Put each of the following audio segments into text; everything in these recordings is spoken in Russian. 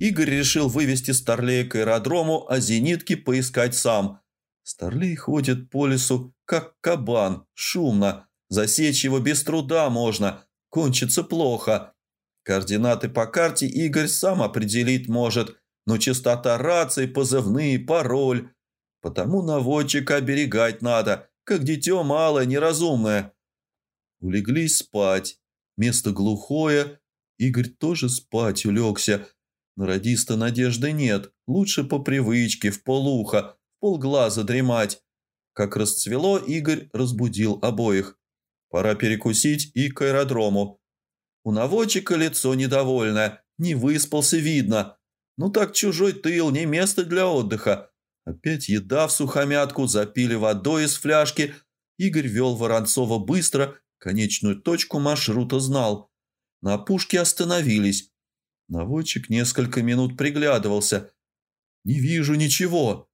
Игорь решил вывести Старлея к аэродрому, а зенитки поискать сам. Старлей ходит по лесу, как кабан, шумно. Засечь его без труда можно, кончится плохо. Координаты по карте Игорь сам определить может, но частота рации, позывные, пароль. Потому наводчика оберегать надо, как дитё малое, неразумное. Улеглись спать. Место глухое. Игорь тоже спать улегся. Радиста надежды нет. Лучше по привычке, в полуха, в полглаза дремать. Как расцвело, Игорь разбудил обоих. Пора перекусить и к аэродрому. У наводчика лицо недовольное, не выспался видно. Ну так чужой тыл, не место для отдыха. Опять еда в сухомятку, запили водой из фляжки. Игорь вел Воронцова быстро, конечную точку маршрута знал. На опушке остановились. Наводчик несколько минут приглядывался. «Не вижу ничего».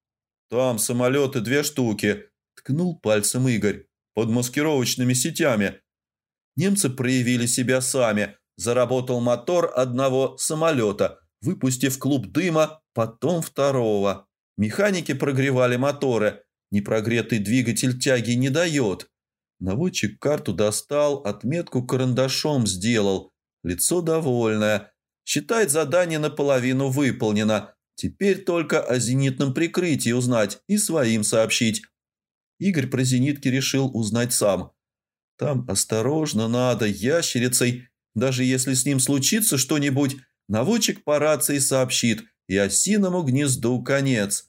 «Там самолеты две штуки», — ткнул пальцем Игорь, «под маскировочными сетями». Немцы проявили себя сами. Заработал мотор одного самолета, выпустив клуб дыма, потом второго. Механики прогревали моторы. Непрогретый двигатель тяги не дает. Наводчик карту достал, отметку карандашом сделал. Лицо довольное. Считает задание наполовину выполнено. Теперь только о зенитном прикрытии узнать и своим сообщить. Игорь про зенитки решил узнать сам. Там осторожно надо, ящерицей. Даже если с ним случится что-нибудь, наводчик по рации сообщит, и осиному гнезду конец.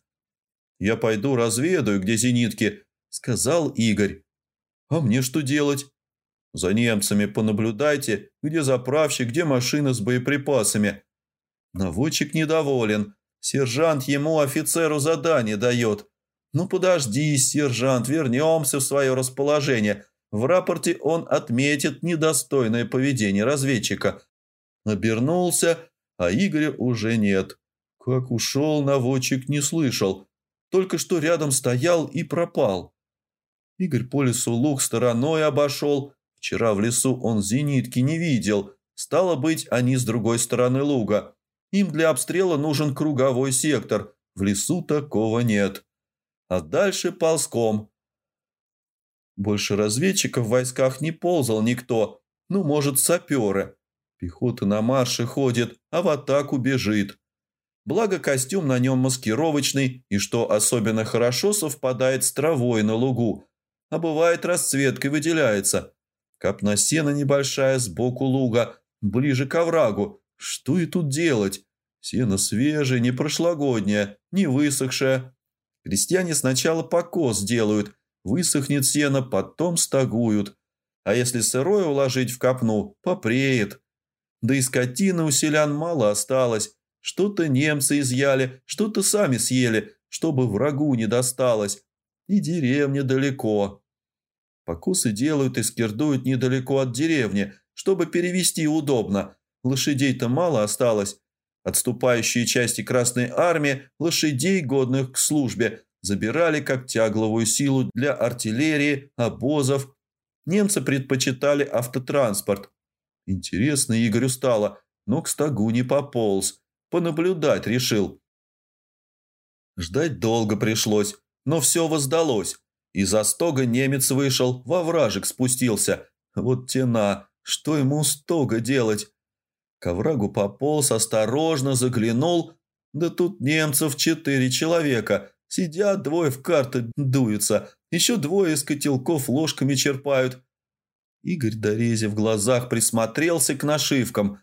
«Я пойду разведаю, где зенитки», — сказал Игорь. «А мне что делать?» «За немцами понаблюдайте, где заправщик, где машина с боеприпасами». Наводчик недоволен. Сержант ему, офицеру, задание дает. «Ну подожди, сержант, вернемся в свое расположение. В рапорте он отметит недостойное поведение разведчика. Обернулся, а Игоря уже нет. Как ушел, наводчик не слышал. Только что рядом стоял и пропал. Игорь по лесу луг стороной обошел. Вчера в лесу он зенитки не видел. Стало быть, они с другой стороны луга. Им для обстрела нужен круговой сектор. В лесу такого нет. А дальше ползком. Больше разведчиков в войсках не ползал никто, ну, может, саперы. Пехота на марше ходит, а в атаку бежит. Благо костюм на нем маскировочный, и что особенно хорошо совпадает с травой на лугу, а бывает расцветкой выделяется. Капна сена небольшая сбоку луга, ближе к оврагу. Что и тут делать? Сено свежее, не прошлогоднее, не высохшее. Крестьяне сначала покос делают, Высохнет сено, потом стагуют. А если сырое уложить в копну, попреет. Да и скотины у селян мало осталось. Что-то немцы изъяли, что-то сами съели, чтобы врагу не досталось. И деревня далеко. Покусы делают и скирдуют недалеко от деревни, чтобы перевести удобно. Лошадей-то мало осталось. Отступающие части Красной Армии лошадей, годных к службе, забирали как тягловую силу для артиллерии, обозов. Немцы предпочитали автотранспорт. Интересно Игорю стало, но к стогу не пополз. Понаблюдать решил. Ждать долго пришлось, но все воздалось. Из-за стога немец вышел, во вражек спустился. Вот тена, что ему стога делать? К оврагу пополз, осторожно заглянул. Да тут немцев четыре человека – Сидят двое в карты дуются, еще двое из котелков ложками черпают. Игорь дорезив в глазах присмотрелся к нашивкам.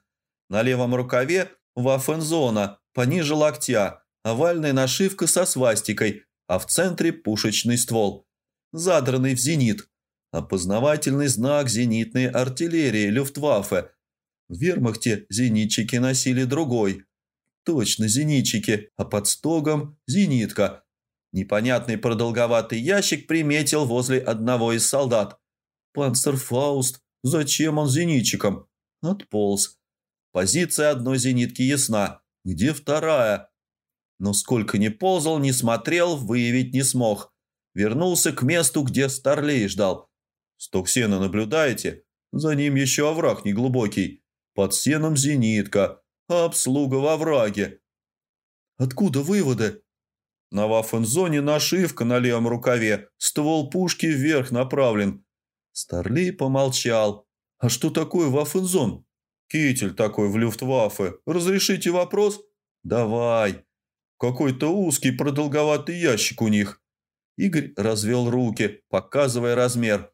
На левом рукаве вафензона, пониже локтя, овальная нашивка со свастикой, а в центре пушечный ствол, задранный в зенит. Опознавательный знак зенитной артиллерии Люфтваффе. В вермахте зенитчики носили другой. Точно зенитчики, а под стогом зенитка – Непонятный продолговатый ящик приметил возле одного из солдат. «Панцерфауст, зачем он зенитчиком?» Отполз. Позиция одной зенитки ясна. Где вторая? Но сколько ни ползал, ни смотрел, выявить не смог. Вернулся к месту, где Старлей ждал. «Сток сена наблюдаете? За ним еще овраг неглубокий. Под сеном зенитка, а обслуга во враге. Откуда выводы?» На вафен-зоне нашивка на левом рукаве, ствол пушки вверх направлен. Старлей помолчал. «А что такое вафен-зон?» «Китель такой в люфтваффе. Разрешите вопрос?» «Давай». Какой-то узкий продолговатый ящик у них. Игорь развел руки, показывая размер.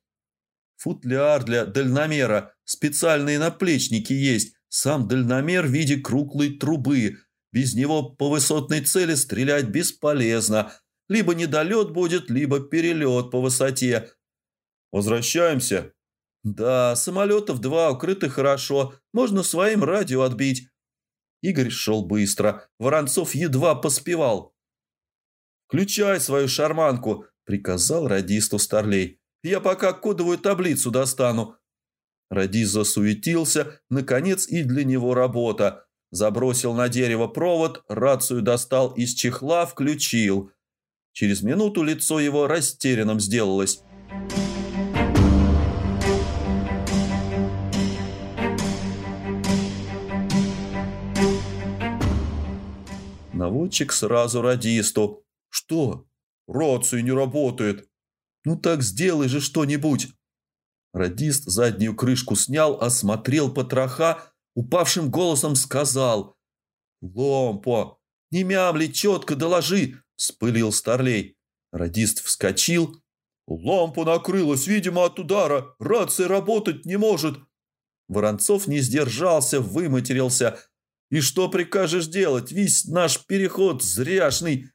Футляр для дальномера, специальные наплечники есть, сам дальномер в виде круглой трубы. Без него по высотной цели стрелять бесполезно. Либо недолет будет, либо перелет по высоте. Возвращаемся? Да, самолетов два, укрыты хорошо. Можно своим радио отбить. Игорь шел быстро. Воронцов едва поспевал. «Включай свою шарманку», – приказал радисту Старлей. «Я пока кодовую таблицу достану». Радист засуетился. Наконец и для него работа. Забросил на дерево провод, рацию достал из чехла, включил. Через минуту лицо его растерянным сделалось. Наводчик сразу радисту. «Что? Рация не работает». «Ну так сделай же что-нибудь». Радист заднюю крышку снял, осмотрел потроха, упавшим голосом сказал. «Ломпо, не мямли, четко доложи!» – спылил Старлей. Радист вскочил. «Лампу накрылась, видимо, от удара. Рация работать не может». Воронцов не сдержался, выматерился – и что прикажешь делать? Весь наш переход зряшный!»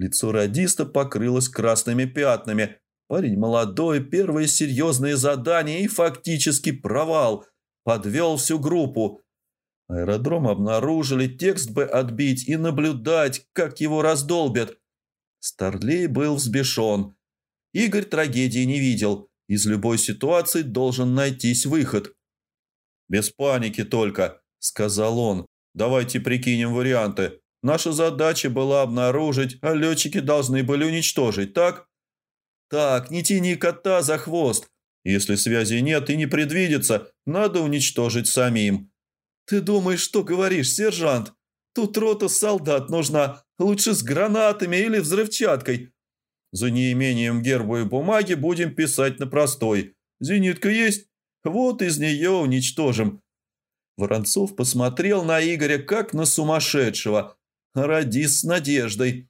Лицо радиста покрылось красными пятнами. Парень молодой, первое серьезное задание и фактически провал. Подвел всю группу. Аэродром обнаружили, текст бы отбить и наблюдать, как его раздолбят. Старлей был взбешен. Игорь трагедии не видел. Из любой ситуации должен найтись выход. «Без паники только», – сказал он. «Давайте прикинем варианты. Наша задача была обнаружить, а летчики должны были уничтожить, так?» «Так, не тяни кота за хвост. Если связи нет и не предвидится, надо уничтожить самим». «Ты думаешь, что говоришь, сержант? Тут рота солдат нужна, лучше с гранатами или взрывчаткой». «За неимением герба и бумаги будем писать на простой. Зенитка есть? Вот из нее уничтожим. Воронцов посмотрел на Игоря как на сумасшедшего. Радис с надеждой.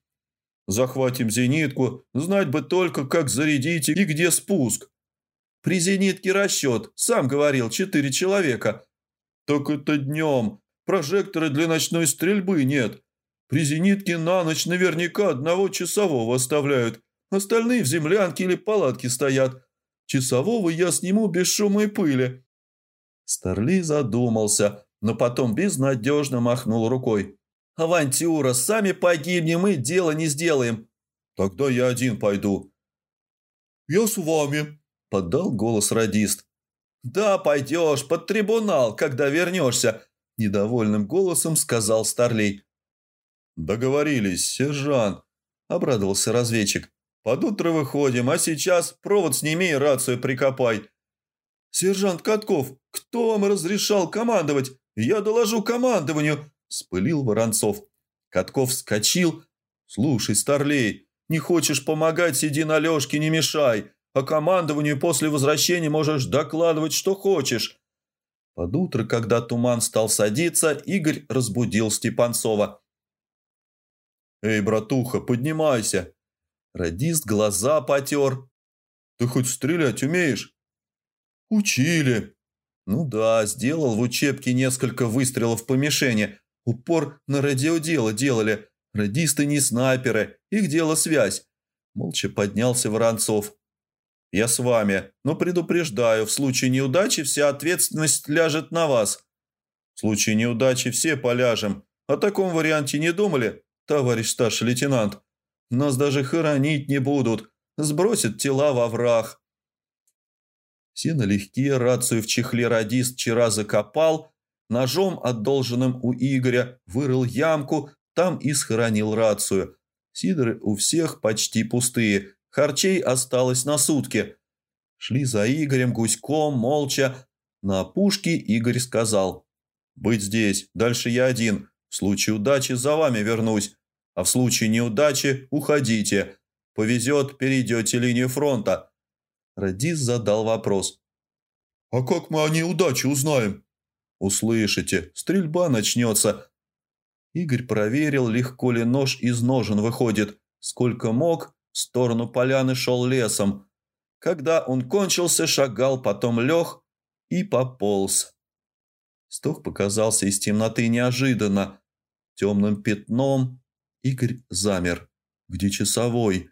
«Захватим зенитку, знать бы только, как зарядить и где спуск». «При зенитке расчет, сам говорил, четыре человека». «Так это днем. Прожекторы для ночной стрельбы нет. При зенитке на ночь наверняка одного часового оставляют. Остальные в землянке или палатке стоят. Часового я сниму без шума и пыли. Старли задумался, но потом безнадежно махнул рукой. «Авантюра, сами погибнем и дело не сделаем». «Тогда я один пойду». «Я с вами», – подал голос радист. «Да, пойдешь под трибунал, когда вернешься», – недовольным голосом сказал Старлей. «Договорились, сержант», – обрадовался разведчик. «Под утро выходим, а сейчас провод сними и рацию прикопай. «Сержант Катков, кто вам разрешал командовать? Я доложу командованию!» – спылил Воронцов. Катков вскочил. «Слушай, Старлей, не хочешь помогать, сиди на лёжке, не мешай, а командованию после возвращения можешь докладывать, что хочешь». Под утро, когда туман стал садиться, Игорь разбудил Степанцова. «Эй, братуха, поднимайся!» Радист глаза потер. «Ты хоть стрелять умеешь?» «Учили». «Ну да, сделал в учебке несколько выстрелов по мишени. Упор на радиодело делали. Радисты не снайперы, их дело связь». Молча поднялся Воронцов. «Я с вами, но предупреждаю, в случае неудачи вся ответственность ляжет на вас». «В случае неудачи все поляжем. О таком варианте не думали, товарищ старший лейтенант? Нас даже хоронить не будут, сбросят тела во враг». Все налегке, рацию в чехле радист вчера закопал, ножом, одолженным у Игоря, вырыл ямку, там и схоронил рацию. Сидоры у всех почти пустые, харчей осталось на сутки. Шли за Игорем гуськом, молча. На опушке Игорь сказал. «Быть здесь, дальше я один. В случае удачи за вами вернусь, а в случае неудачи уходите. Повезет, перейдете линию фронта». Радис задал вопрос. «А как мы о неудаче узнаем?» «Услышите, стрельба начнется». Игорь проверил, легко ли нож из ножен выходит. Сколько мог, в сторону поляны шел лесом. Когда он кончился, шагал, потом лег и пополз. Стох показался из темноты неожиданно. Темным пятном Игорь замер. Где часовой?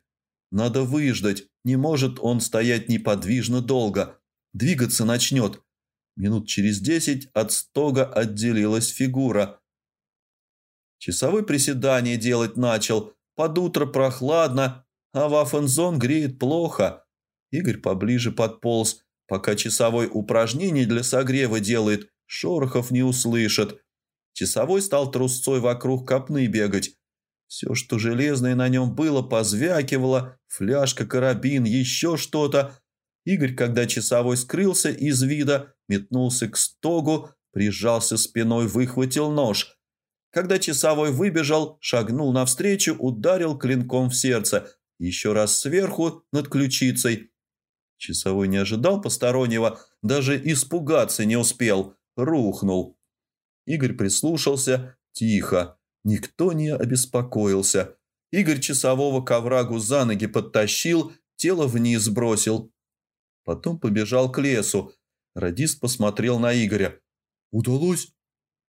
Надо выждать. Не может он стоять неподвижно долго. Двигаться начнет. Минут через десять от стога отделилась фигура. Часовой приседание делать начал. Под утро прохладно, а вафензон греет плохо. Игорь поближе подполз, пока часовой упражнение для согрева делает, шорохов не услышит. Часовой стал трусцой вокруг копны бегать. Все, что железное на нем было, позвякивало, фляжка, карабин, еще что-то. Игорь, когда часовой скрылся из вида, метнулся к стогу, прижался спиной, выхватил нож. Когда часовой выбежал, шагнул навстречу, ударил клинком в сердце, еще раз сверху, над ключицей. Часовой не ожидал постороннего, даже испугаться не успел, рухнул. Игорь прислушался, тихо, никто не обеспокоился. Игорь часового к оврагу за ноги подтащил, тело вниз бросил. Потом побежал к лесу. Радист посмотрел на Игоря. «Удалось?»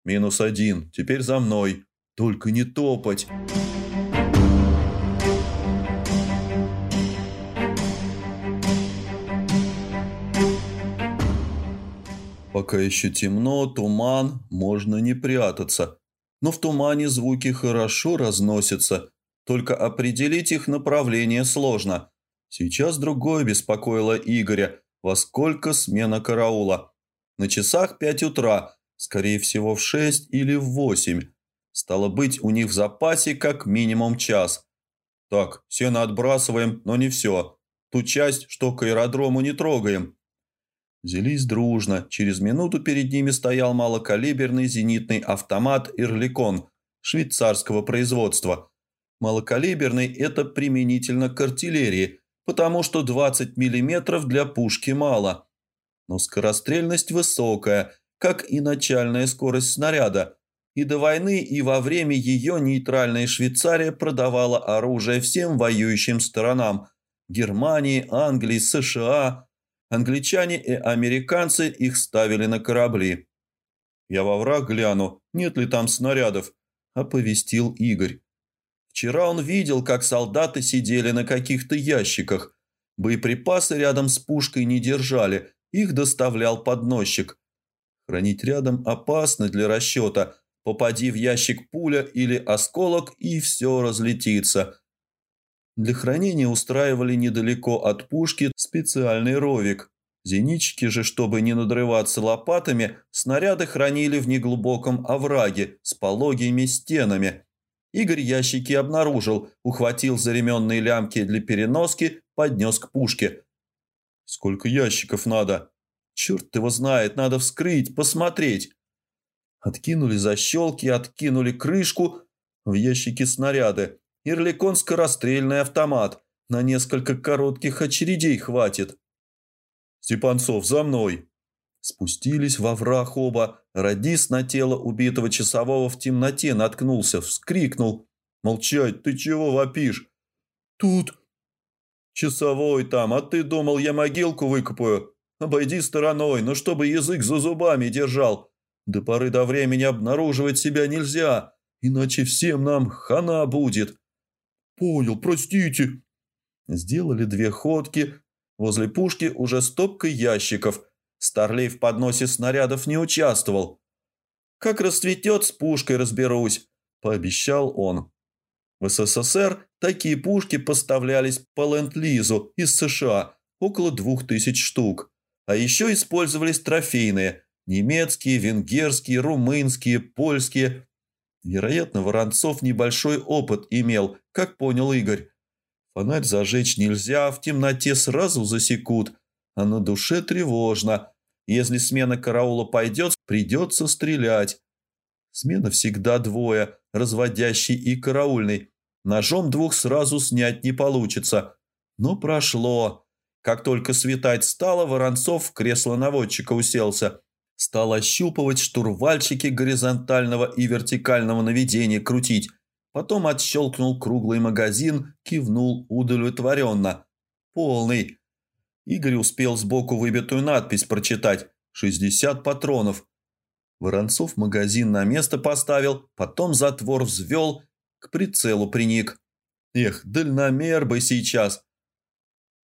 «Минус один. Теперь за мной. Только не топать». Пока еще темно, туман, можно не прятаться. Но в тумане звуки хорошо разносятся, только определить их направление сложно. Сейчас другое беспокоило Игоря, во сколько смена караула. На часах пять утра, скорее всего в шесть или в восемь. Стало быть, у них в запасе как минимум час. Так, сено отбрасываем, но не все. Ту часть, что к аэродрому не трогаем. Взялись дружно. Через минуту перед ними стоял малокалиберный зенитный автомат «Ирликон» швейцарского производства. Малокалиберный – это применительно к артиллерии, потому что 20 мм для пушки мало. Но скорострельность высокая, как и начальная скорость снаряда. И до войны, и во время ее нейтральная Швейцария продавала оружие всем воюющим сторонам – Германии, Англии, США – Англичане и американцы их ставили на корабли. «Я во враг гляну, нет ли там снарядов», – оповестил Игорь. Вчера он видел, как солдаты сидели на каких-то ящиках. Боеприпасы рядом с пушкой не держали, их доставлял подносчик. Хранить рядом опасно для расчета. Попади в ящик пуля или осколок, и все разлетится. Для хранения устраивали недалеко от пушки специальный ровик. Зенитчики же, чтобы не надрываться лопатами, снаряды хранили в неглубоком овраге с пологими стенами. Игорь ящики обнаружил, ухватил за ременные лямки для переноски, поднес к пушке. «Сколько ящиков надо?» «Черт его знает, надо вскрыть, посмотреть». Откинули защелки, откинули крышку, в ящике снаряды. Ирликон скорострельный автомат. На несколько коротких очередей хватит. Степанцов, за мной!» Спустились во враг оба. Радис на тело убитого часового в темноте наткнулся, вскрикнул. «Молчать, ты чего вопишь?» «Тут...» «Часовой там, а ты думал, я могилку выкопаю? Обойди стороной, но чтобы язык за зубами держал. До поры до времени обнаруживать себя нельзя, иначе всем нам хана будет». «Понял, простите». Сделали две ходки. Возле пушки уже стопка ящиков. Старлей в подносе снарядов не участвовал. «Как расцветет, с пушкой разберусь», – пообещал он. В СССР такие пушки поставлялись по ленд-лизу из США, около двух тысяч штук. А еще использовались трофейные – немецкие, венгерские, румынские, польские. Вероятно, Воронцов небольшой опыт имел, как понял Игорь. Фонарь зажечь нельзя, в темноте сразу засекут, а на душе тревожно. Если смена караула пойдет, придется стрелять. Смена всегда двое, разводящий и караульный. Ножом двух сразу снять не получится. Но прошло. Как только светать стало, Воронцов в кресло наводчика уселся. Стал ощупывать штурвальчики горизонтального и вертикального наведения крутить. Потом отщелкнул круглый магазин, кивнул удовлетворенно. Полный. Игорь успел сбоку выбитую надпись прочитать. «60 патронов». Воронцов магазин на место поставил, потом затвор взвел, к прицелу приник. Эх, дальномер бы сейчас.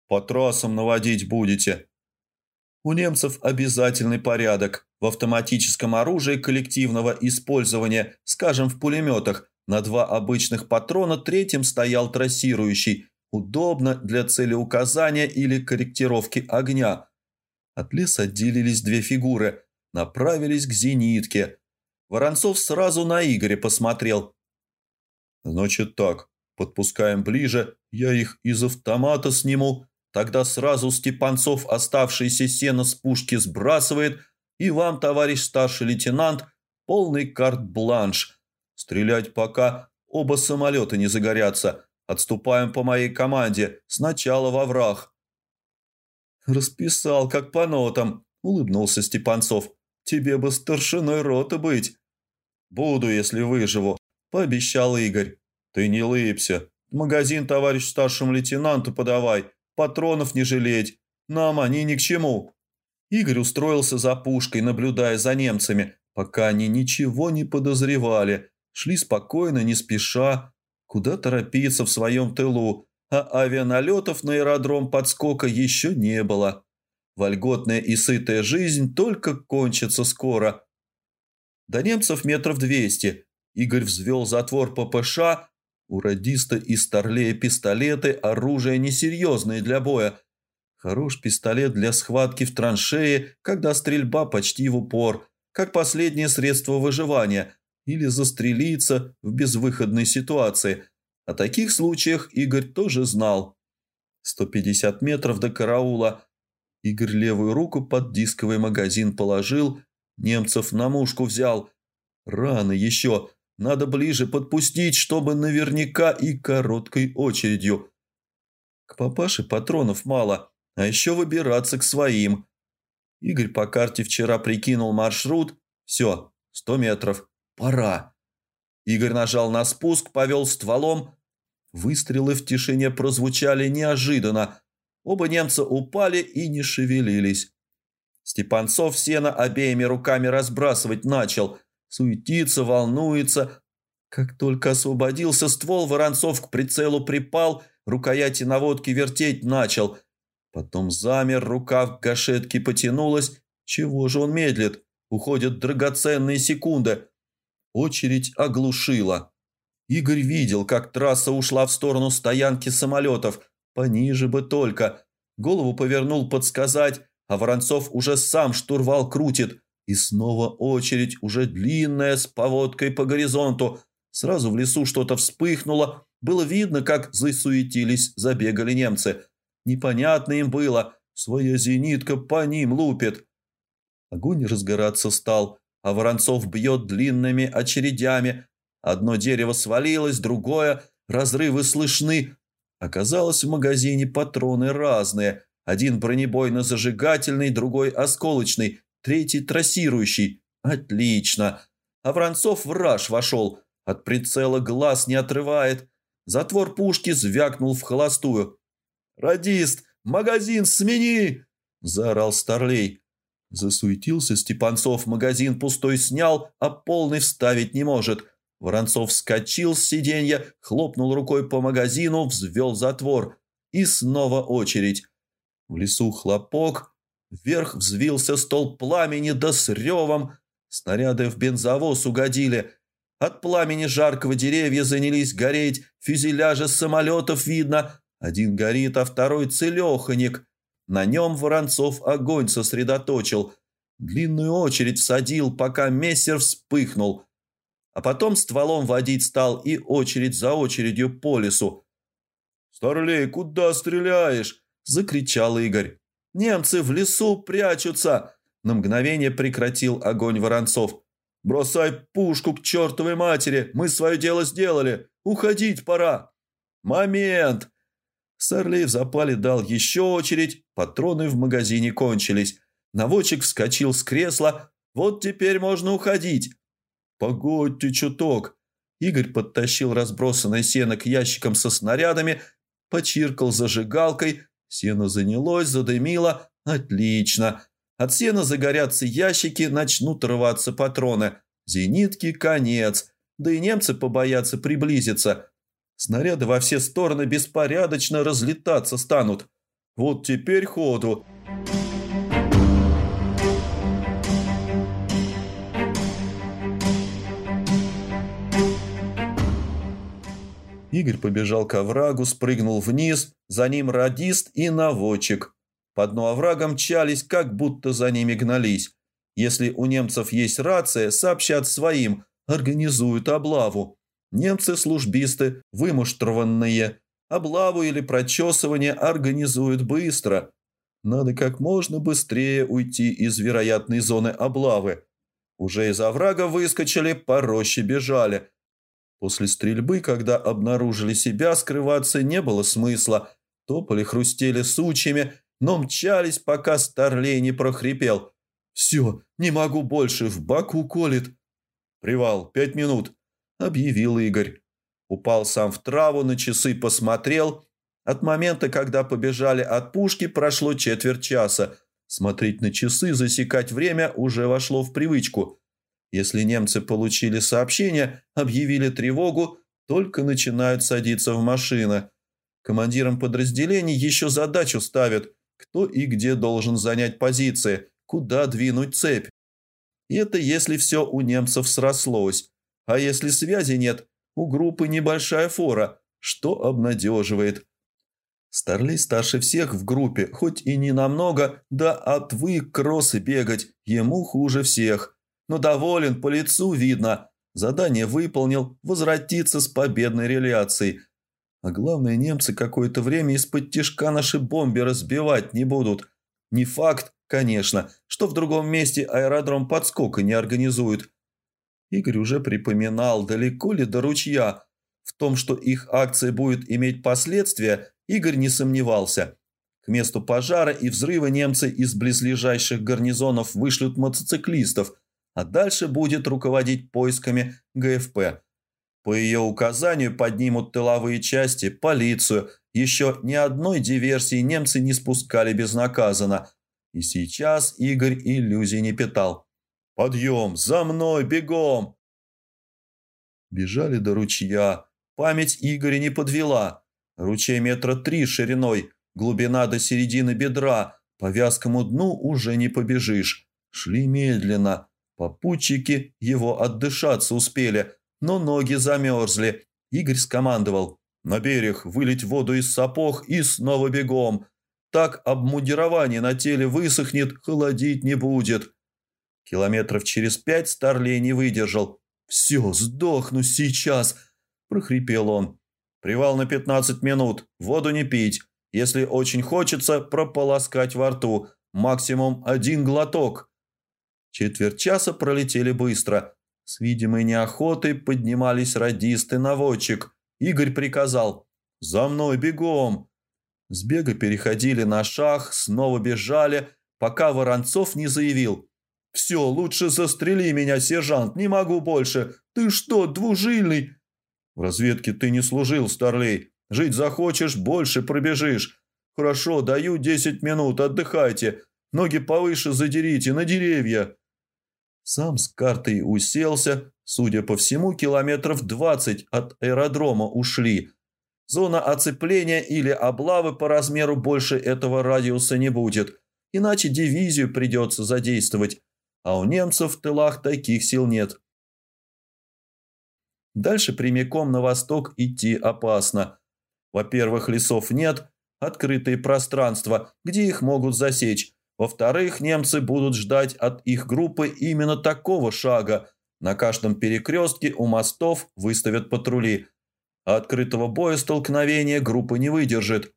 По трассам наводить будете. У немцев обязательный порядок. В автоматическом оружии коллективного использования, скажем, в пулеметах, на два обычных патрона третьим стоял трассирующий. Удобно для целеуказания или корректировки огня. От леса отделились две фигуры, направились к зенитке. Воронцов сразу на Игоря посмотрел. «Значит так, подпускаем ближе, я их из автомата сниму, тогда сразу Степанцов оставшееся сено с пушки сбрасывает, и вам, товарищ старший лейтенант, полный карт-бланш. Стрелять пока оба самолета не загорятся. Отступаем по моей команде, сначала во враг». «Расписал, как по нотам», — улыбнулся Степанцов. «Тебе бы старшиной роты быть». «Буду, если выживу», – пообещал Игорь. «Ты не лыбся. магазин товарищ старшему лейтенанту подавай. Патронов не жалеть. Нам они ни к чему». Игорь устроился за пушкой, наблюдая за немцами, пока они ничего не подозревали. Шли спокойно, не спеша. Куда торопиться в своем тылу, а авианалетов на аэродром подскока еще не было. Вольготная и сытая жизнь только кончится скоро. До немцев метров двести – Игорь взвел затвор ППШ. У радиста и старлея пистолеты, оружие несерьезное для боя. Хорош пистолет для схватки в траншее, когда стрельба почти в упор, как последнее средство выживания, или застрелиться в безвыходной ситуации. О таких случаях Игорь тоже знал. 150 метров до караула. Игорь левую руку под дисковый магазин положил, немцев на мушку взял. Рано еще, надо ближе подпустить, чтобы наверняка и короткой очередью. К папаше патронов мало, а еще выбираться к своим. Игорь по карте вчера прикинул маршрут. Все, сто метров. Пора. Игорь нажал на спуск, повел стволом. Выстрелы в тишине прозвучали неожиданно. Оба немца упали и не шевелились. Степанцов сено обеими руками разбрасывать начал – суетится, волнуется. Как только освободился ствол, Воронцов к прицелу припал, рукояти наводки вертеть начал. Потом замер, рука в гашетке потянулась. Чего же он медлит? Уходят драгоценные секунды. Очередь оглушила. Игорь видел, как трасса ушла в сторону стоянки самолетов. Пониже бы только. Голову повернул подсказать, а Воронцов уже сам штурвал крутит. И снова очередь, уже длинная, с поводкой по горизонту. Сразу в лесу что-то вспыхнуло. Было видно, как засуетились, забегали немцы. Непонятно им было. Своя зенитка по ним лупит. Огонь разгораться стал, а Воронцов бьет длинными очередями. Одно дерево свалилось, другое. Разрывы слышны. Оказалось, в магазине патроны разные. Один бронебойно-зажигательный, другой осколочный третий трассирующий. Отлично. А Воронцов в раж вошел. От прицела глаз не отрывает. Затвор пушки звякнул в холостую. «Радист, магазин смени!» – заорал Старлей. Засуетился Степанцов, магазин пустой снял, а полный вставить не может. Воронцов вскочил с сиденья, хлопнул рукой по магазину, взвел затвор. И снова очередь. В лесу хлопок, Вверх взвился стол пламени да с ревом. Снаряды в бензовоз угодили. От пламени жаркого деревья занялись гореть. Фюзеляжи самолетов видно. Один горит, а второй целеханик. На нем Воронцов огонь сосредоточил. Длинную очередь всадил, пока мессер вспыхнул. А потом стволом водить стал и очередь за очередью по лесу. «Старлей, куда стреляешь?» – закричал Игорь. Немцы в лесу прячутся!» На мгновение прекратил огонь Воронцов. Бросай пушку к чертовой матери! Мы свое дело сделали! Уходить пора!» «Момент!» Старлей в запале дал еще очередь, патроны в магазине кончились. Наводчик вскочил с кресла. «Вот теперь можно уходить!» «Погодьте чуток!» Игорь подтащил разбросанное сено к ящикам со снарядами, почиркал зажигалкой. Сено занялось, задымило. «Отлично!» От сена загорятся ящики, начнут рваться патроны. Зенитки – конец. Да и немцы побоятся приблизиться. Снаряды во все стороны беспорядочно разлетаться станут. Вот теперь ходу. Игорь побежал к оврагу, спрыгнул вниз, за ним радист и наводчик. По дну оврага мчались, как будто за ними гнались. Если у немцев есть рация, сообщат своим, организуют облаву. Немцы-службисты, вымуштрованные, облаву или прочесывание организуют быстро. Надо как можно быстрее уйти из вероятной зоны облавы. Уже из оврага выскочили, по роще бежали. После стрельбы, когда обнаружили себя, скрываться не было смысла. Топали, хрустели сучьями, но мчались, пока Старлей не прохрипел. «Все, не могу больше, в боку колет». «Привал, пять минут», – объявил Игорь. Упал сам в траву, на часы посмотрел. От момента, когда побежали от пушки, прошло четверть часа. Смотреть на часы, засекать время уже вошло в привычку. Если немцы получили сообщение, объявили тревогу, только начинают садиться в машины. Командирам подразделений еще задачу ставят – кто и где должен занять позиции, куда двинуть цепь. И это если все у немцев срослось. А если связи нет, у группы небольшая фора, что обнадеживает. Старлей старше всех в группе, хоть и не намного, да отвык кроссы бегать, ему хуже всех. Но доволен, по лицу видно. Задание выполнил, возвратиться с победной реляцией – а главное, немцы какое-то время из-под тишка наши бомбы разбивать не будут. Не факт, конечно, что в другом месте аэродром подскока не организуют. Игорь уже припоминал, далеко ли до ручья. В том, что их акция будет иметь последствия, Игорь не сомневался. К месту пожара и взрыва немцы из близлежащих гарнизонов вышлют мотоциклистов, а дальше будет руководить поисками ГФП. По ее указанию поднимут тыловые части, полицию. Еще ни одной диверсии немцы не спускали безнаказанно. И сейчас Игорь иллюзий не питал. «Подъем! За мной! Бегом!» Бежали до ручья. Память Игоря не подвела. Ручей метра три шириной, глубина до середины бедра. По вязкому дну уже не побежишь. Шли медленно. Попутчики его отдышаться успели – но ноги замерзли. Игорь скомандовал. «На берег, вылить воду из сапог и снова бегом. Так обмундирование на теле высохнет, холодить не будет». Километров через пять Старлей не выдержал. «Все, сдохну сейчас!» – прохрипел он. «Привал на пятнадцать минут. Воду не пить. Если очень хочется, прополоскать во рту. Максимум один глоток». Четверть часа пролетели быстро. С видимой неохотой поднимались радисты-наводчик. Игорь приказал «За мной бегом!». С бега переходили на шаг, снова бежали, пока Воронцов не заявил «Все, лучше застрели меня, сержант, не могу больше! Ты что, двужильный?» «В разведке ты не служил, старлей. Жить захочешь, больше пробежишь. Хорошо, даю десять минут, отдыхайте. Ноги повыше задерите, на деревья». Сам с картой уселся, судя по всему, километров двадцать от аэродрома ушли. Зона оцепления или облавы по размеру больше этого радиуса не будет, иначе дивизию придется задействовать, а у немцев в тылах таких сил нет. Дальше прямиком на восток идти опасно. Во-первых, лесов нет, открытые пространства, где их могут засечь, во-вторых, немцы будут ждать от их группы именно такого шага. На каждом перекрестке у мостов выставят патрули. А открытого боя столкновения группа не выдержит.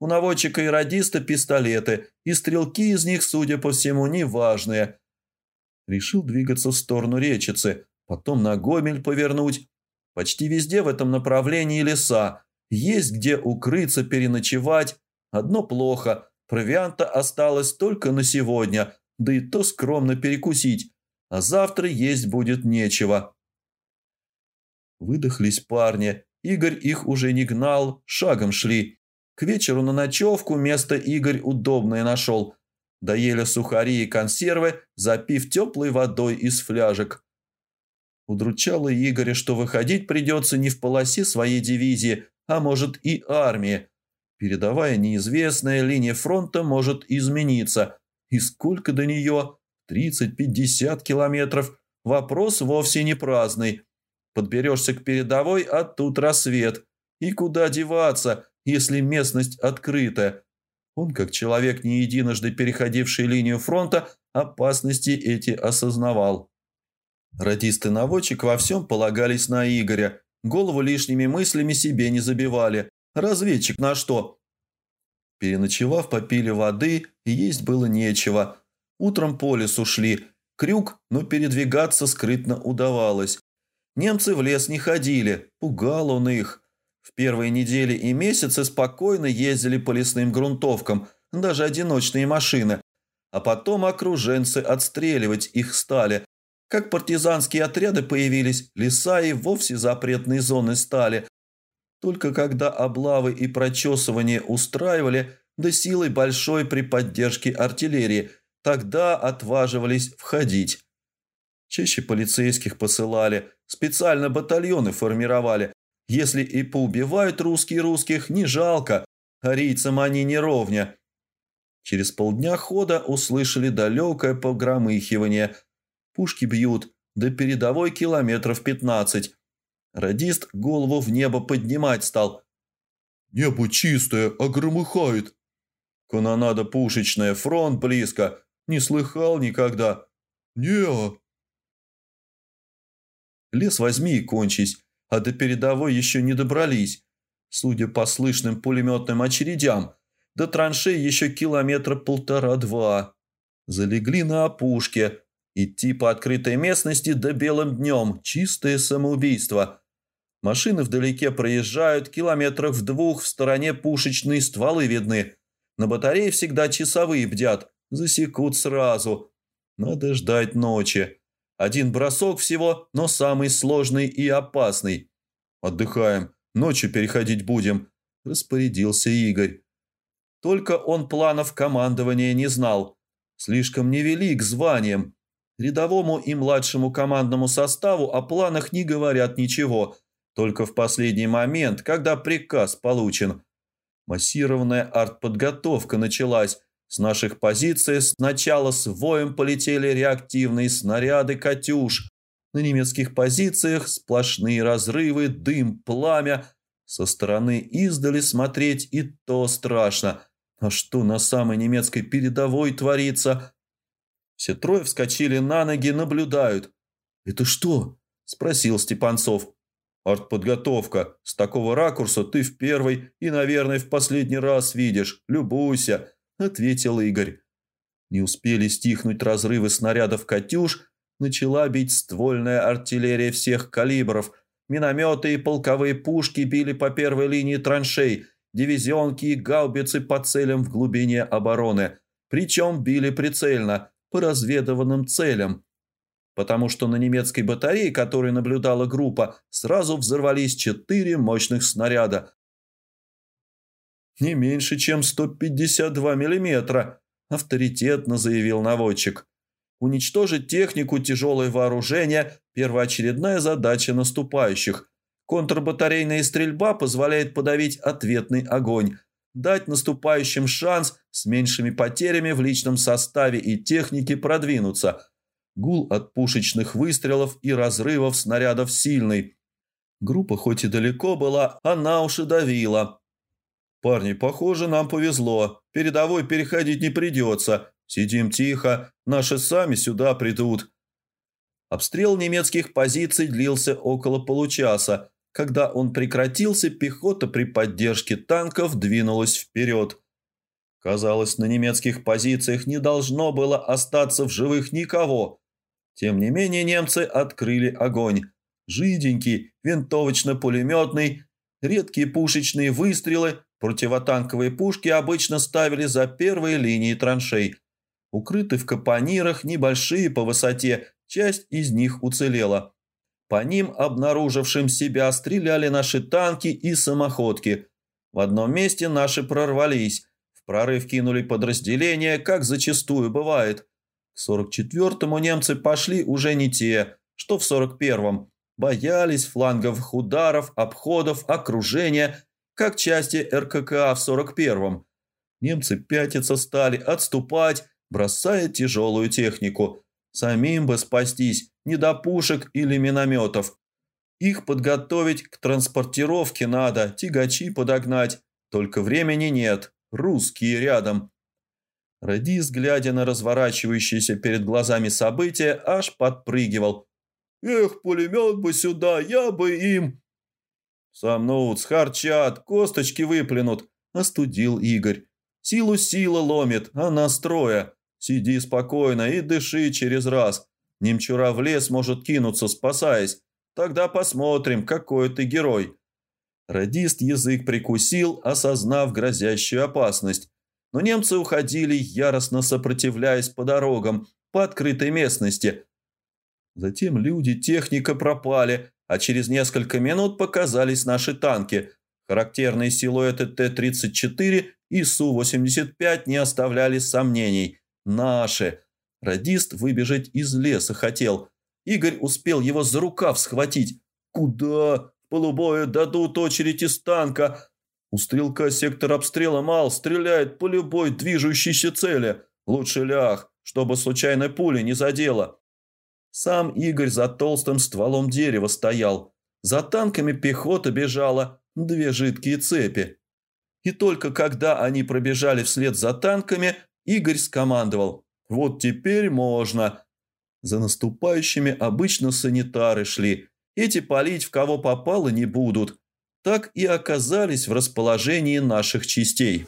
У наводчика и радиста пистолеты, и стрелки из них, судя по всему, неважные. Решил двигаться в сторону речицы, потом на Гомель повернуть. Почти везде в этом направлении леса. Есть где укрыться, переночевать. Одно плохо. Провианта осталось только на сегодня, да и то скромно перекусить. А завтра есть будет нечего. Выдохлись парни. Игорь их уже не гнал, шагом шли. К вечеру на ночевку место Игорь удобное нашел. Доели сухари и консервы, запив теплой водой из фляжек. Удручало Игоря, что выходить придется не в полосе своей дивизии, а может и армии. Передовая неизвестная линия фронта может измениться. И сколько до нее? 30-50 километров. Вопрос вовсе не праздный. Подберешься к передовой, а тут рассвет. И куда деваться, если местность открыта? Он, как человек, не единожды переходивший линию фронта, опасности эти осознавал. Радист и наводчик во всем полагались на Игоря. Голову лишними мыслями себе не забивали. Разведчик на что? Переночевав, попили воды, и есть было нечего. Утром по лесу шли. Крюк, но передвигаться скрытно удавалось. Немцы в лес не ходили, пугал он их. В первые недели и месяцы спокойно ездили по лесным грунтовкам, даже одиночные машины. А потом окруженцы отстреливать их стали. Как партизанские отряды появились, леса и вовсе запретные зоны стали. Только когда облавы и прочесывание устраивали, да силой большой при поддержке артиллерии, тогда отваживались входить. Чаще полицейских посылали, специально батальоны формировали. Если и поубивают русские русских, не жалко, арийцам они не ровня. Через полдня хода услышали далекое погромыхивание. Пушки бьют, до передовой километров пятнадцать. Радист голову в небо поднимать стал. «Небо чистое, а громыхает». «Канонада пушечная, фронт близко. Не слыхал никогда». «Не-а». Лес возьми и кончись, а до передовой еще не добрались. Судя по слышным пулеметным очередям, до траншей еще километра полтора-два. Залегли на опушке. Идти по открытой местности до белым днем – чистое самоубийство. Машины вдалеке проезжают, километрах в двух в стороне пушечные стволы видны. На батарее всегда часовые бдят, засекут сразу. Надо ждать ночи. Один бросок всего, но самый сложный и опасный. Отдыхаем, ночью переходить будем, распорядился Игорь. Только он планов командования не знал. Слишком невелик званием. Рядовому и младшему командному составу о планах не говорят ничего, только в последний момент, когда приказ получен. Массированная артподготовка началась, с наших позиций сначала с воем полетели реактивные снаряды «Катюш». На немецких позициях сплошные разрывы, дым, пламя. Со стороны издали смотреть и то страшно. А что на самой немецкой передовой творится? Все трое вскочили на ноги, наблюдают. «Это что?» – спросил Степанцов. «Артподготовка. С такого ракурса ты в первый и, наверное, в последний раз видишь. Любуйся». – ответил Игорь. Не успели стихнуть разрывы снарядов «Катюш», начала бить ствольная артиллерия всех калибров. Минометы и полковые пушки били по первой линии траншей, дивизионки и гаубицы по целям в глубине обороны. Причем били прицельно, по разведыванным целям. Потому что на немецкой батарее, которой наблюдала группа, сразу взорвались четыре мощных снаряда, «Не меньше, чем 152 миллиметра», – авторитетно заявил наводчик. «Уничтожить технику, тяжелое вооружение – первоочередная задача наступающих. Контрбатарейная стрельба позволяет подавить ответный огонь, дать наступающим шанс с меньшими потерями в личном составе и технике продвинуться. Гул от пушечных выстрелов и разрывов снарядов сильный. Группа хоть и далеко была, она уж и давила. «Парни, похоже, нам повезло. Передовой переходить не придется. Сидим тихо, наши сами сюда придут». Обстрел немецких позиций длился около получаса. Когда он прекратился, пехота при поддержке танков двинулась вперед. Казалось, на немецких позициях не должно было остаться в живых никого. Тем не менее немцы открыли огонь. Жиденький, винтовочно-пулеметный, редкие пушечные выстрелы, противотанковые пушки обычно ставили за первые линии траншей. Укрыты в капонирах, небольшие по высоте, часть из них уцелела. По ним, обнаружившим себя, стреляли наши танки и самоходки. В одном месте наши прорвались, в прорыв кинули подразделения, как зачастую бывает. К 44-му немцы пошли уже не те, что в 41-м. Боялись фланговых ударов, обходов, окружения, как части РККА в 41-м. Немцы пятиться стали, отступать, бросая тяжелую технику. Самим бы спастись, не до пушек или минометов. Их подготовить к транспортировке надо, тягачи подогнать. Только времени нет, русские рядом. Радис, глядя на разворачивающиеся перед глазами события, аж подпрыгивал. «Эх, пулемет бы сюда, я бы им...» «Сомнут, схарчат, косточки выплюнут», – остудил Игорь. «Силу сила ломит, а настроя. Сиди спокойно и дыши через раз. Немчура в лес может кинуться, спасаясь. Тогда посмотрим, какой ты герой». Радист язык прикусил, осознав грозящую опасность. Но немцы уходили, яростно сопротивляясь по дорогам, по открытой местности. Затем люди, техника пропали, а через несколько минут показались наши танки. Характерные силуэты Т-34 и Су-85 не оставляли сомнений. Наши. Радист выбежать из леса хотел. Игорь успел его за рукав схватить. «Куда? Полубою дадут очередь из танка. У стрелка сектор обстрела мал, стреляет по любой движущейся цели. Лучше ляг, чтобы случайной пули не задело». Сам Игорь за толстым стволом дерева стоял. За танками пехота бежала, две жидкие цепи. И только когда они пробежали вслед за танками, Игорь скомандовал «Вот теперь можно». За наступающими обычно санитары шли. Эти палить в кого попало не будут. Так и оказались в расположении наших частей.